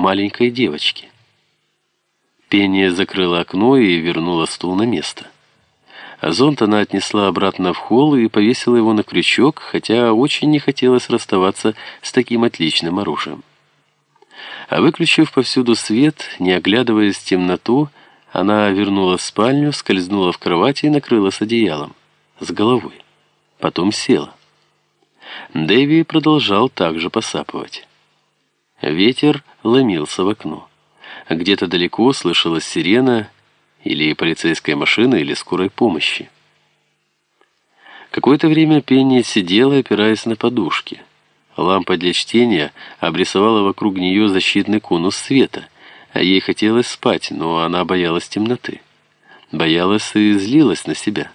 маленькой девочки. Пенни закрыла окно и вернула стул на место. А зонт она отнесла обратно в холл и повесила его на крючок, хотя очень не хотелось расставаться с таким отличным оружием. А выключив повсюду свет, не оглядываясь в темноту, она вернулась в спальню, скользнула в кровать и накрылась одеялом. С головой. Потом села. Дэви продолжал также посапывать. Ветер ломился в окно. Где-то далеко слышалась сирена или полицейская машина, или скорой помощи. Какое-то время Пенни сидела, опираясь на подушки. Лампа для чтения обрисовала вокруг нее защитный конус света, ей хотелось спать, но она боялась темноты. Боялась и злилась на себя.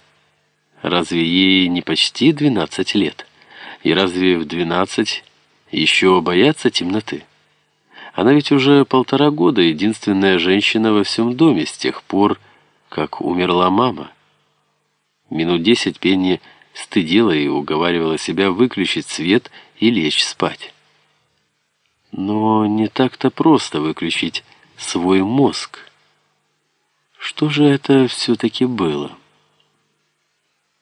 Разве ей не почти 12 лет? И разве в 12 еще бояться темноты? Она ведь уже полтора года единственная женщина во всем доме с тех пор, как умерла мама. Минут десять Пенни стыдила и уговаривала себя выключить свет и лечь спать. Но не так-то просто выключить свой мозг. Что же это все-таки было?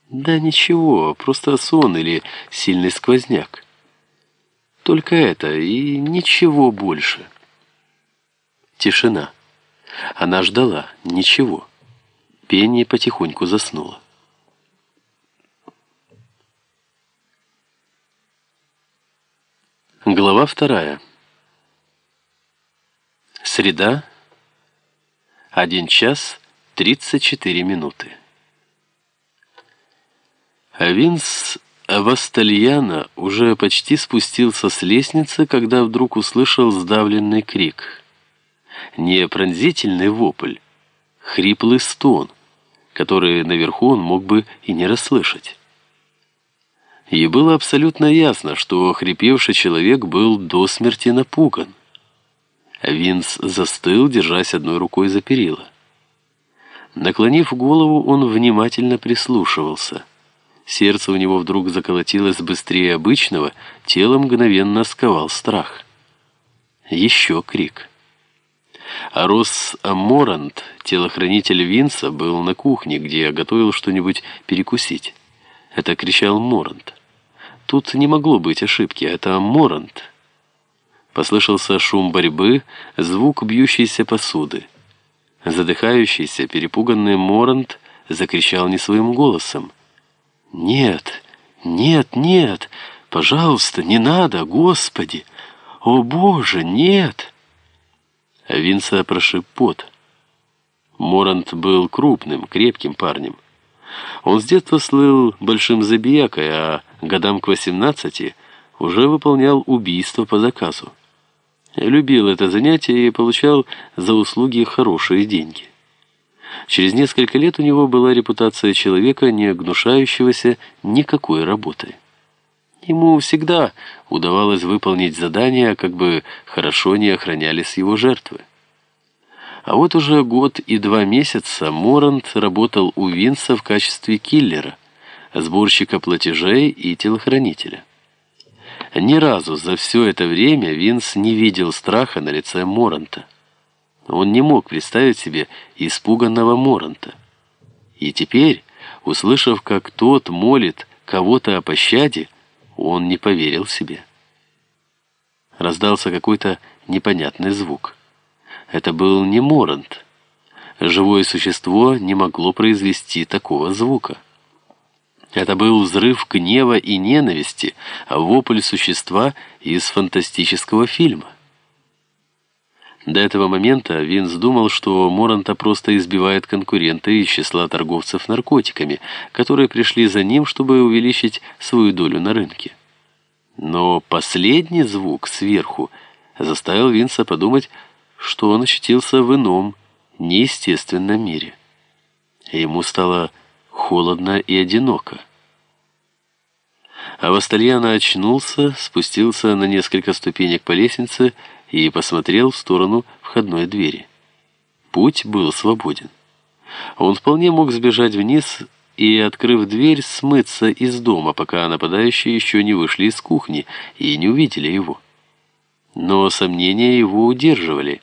Да ничего, просто сон или сильный сквозняк. Только это и ничего больше. Тишина. Она ждала. Ничего. Пенни потихоньку заснула. Глава вторая. Среда. Один час тридцать четыре минуты. Винс Авастальяна уже почти спустился с лестницы, когда вдруг услышал сдавленный крик. Не пронзительный вопль, хриплый стон, который наверху он мог бы и не расслышать. И было абсолютно ясно, что хрипевший человек был до смерти напуган. Винс застыл, держась одной рукой за перила. Наклонив голову, он внимательно прислушивался – Сердце у него вдруг заколотилось быстрее обычного, тело мгновенно сковал страх. Еще крик. А Рос Морант, телохранитель Винса, был на кухне, где готовил что-нибудь перекусить. Это кричал Морант. Тут не могло быть ошибки, это Морант. Послышался шум борьбы, звук бьющейся посуды. Задыхающийся, перепуганный Морант закричал не своим голосом. «Нет, нет, нет! Пожалуйста, не надо, Господи! О, Боже, нет!» Винса прошиб пот. Морант был крупным, крепким парнем. Он с детства слыл большим забиякой, а годам к 18 уже выполнял убийство по заказу. Любил это занятие и получал за услуги хорошие деньги. Через несколько лет у него была репутация человека, не гнушающегося никакой работой. Ему всегда удавалось выполнить задания, как бы хорошо не охранялись его жертвы. А вот уже год и два месяца Морант работал у Винса в качестве киллера, сборщика платежей и телохранителя. Ни разу за все это время Винс не видел страха на лице Моранта. Он не мог представить себе испуганного Моранта. И теперь, услышав, как тот молит кого-то о пощаде, он не поверил себе. Раздался какой-то непонятный звук. Это был не Морант. Живое существо не могло произвести такого звука. Это был взрыв гнева и ненависти, вопль существа из фантастического фильма. До этого момента Винс думал, что Моранта просто избивает конкурента из числа торговцев наркотиками, которые пришли за ним, чтобы увеличить свою долю на рынке. Но последний звук сверху заставил Винса подумать, что он очутился в ином, неестественном мире. Ему стало холодно и одиноко. А Вастальяна очнулся, спустился на несколько ступенек по лестнице и посмотрел в сторону входной двери. Путь был свободен. Он вполне мог сбежать вниз и, открыв дверь, смыться из дома, пока нападающие еще не вышли из кухни и не увидели его. Но сомнения его удерживали –